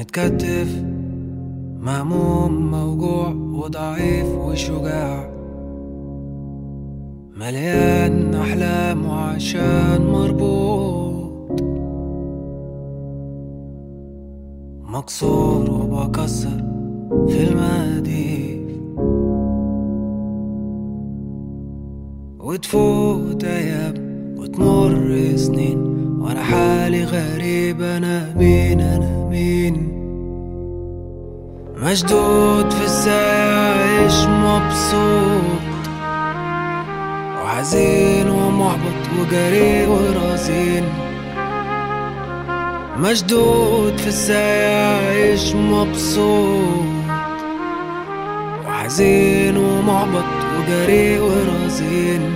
متكتف مهموم موجوع وضعيف وشجاع مليان أحلام وعشان مربوط مكسور وبكسر في المقاديف وتفوت أيام وتمر سنين وأنا حالي غريب أنا مين مشدود في ازاي مبسوط وحزين ومحبط وجري ورزين مشدود في ازاي مبسوط وحزين ومحبط وجري ورزين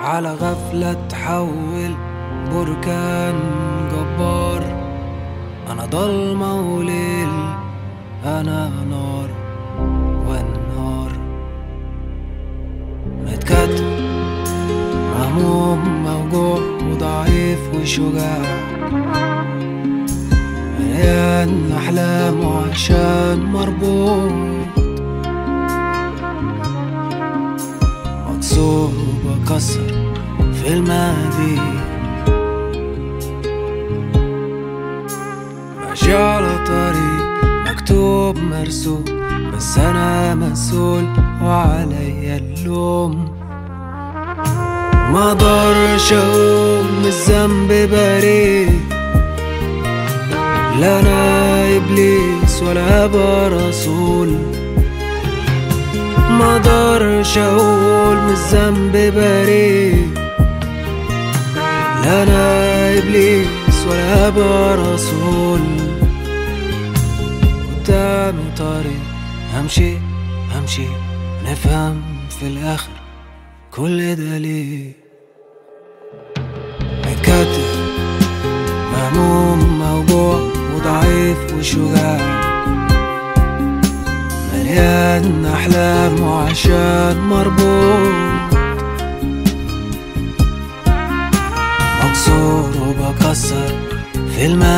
على غفلة تحول بركان جبار أنا ضلمة وليل أنا نار، والنار. متكتف مهموم، موجوع وضعيف وشجاع. مليان أحلام وعشان مربوط. مكسور وبكسر في الماضي. ماشي على طريق مكتوب مرسوم بس أنا مسؤول وعليا اللوم ما اقدرش اقوم من الذنب بريء لا انا ابليس ولا ابقى رسول ما اقدرش اقول من الذنب بريء لا انا ابليس ولا ابقى رسول قدامي طريق همشي همشي. نفهم في الاخر كل ده ليه متكتف مهموم، موجوع وضعيف وشجاع. مليان أحلام وعشان مربوط. مكسور وبكسر في الماضي